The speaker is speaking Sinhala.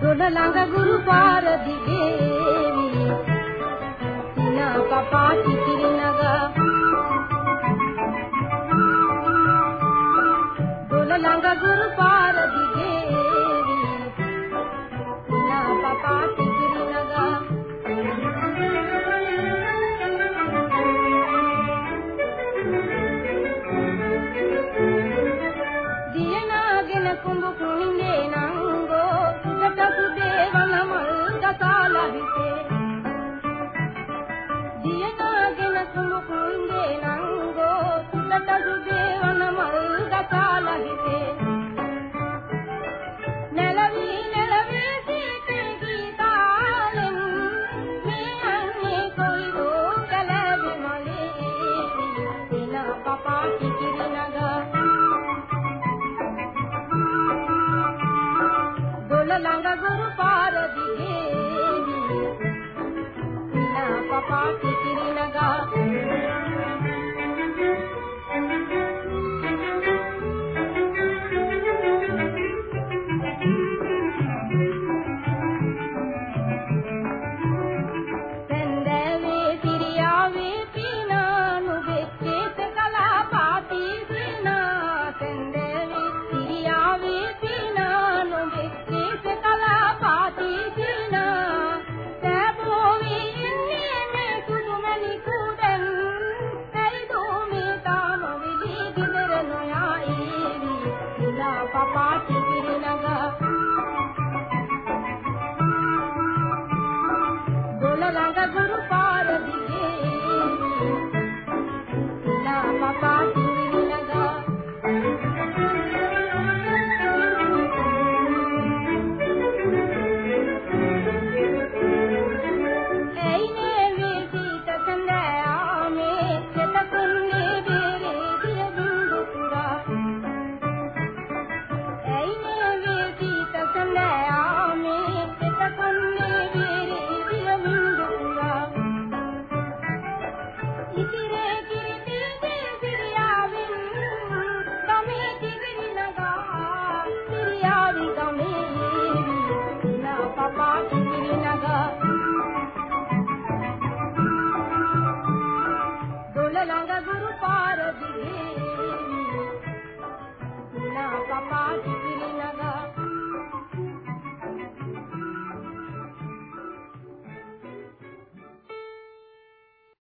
දොළ ළඟ ගුරු පාර දිගේවි සිනා පපා කිකිරි කුරුඳේ නංගෝ සුලට සුදේවන මල් ගසාලා හිතේ නැලවි නැලවි සීතේ ගීතාලෙන් මේ අන්නේ කොයි රෝගලද මොලේ? දින පපා කිකිරි නග. දොල ළඟ ගුරු පාර දිගේ. දින පපා කිකිරි නගා. ಗುರು ಪಾರದಿಗೆ ಲಾಪ ಪಾಠ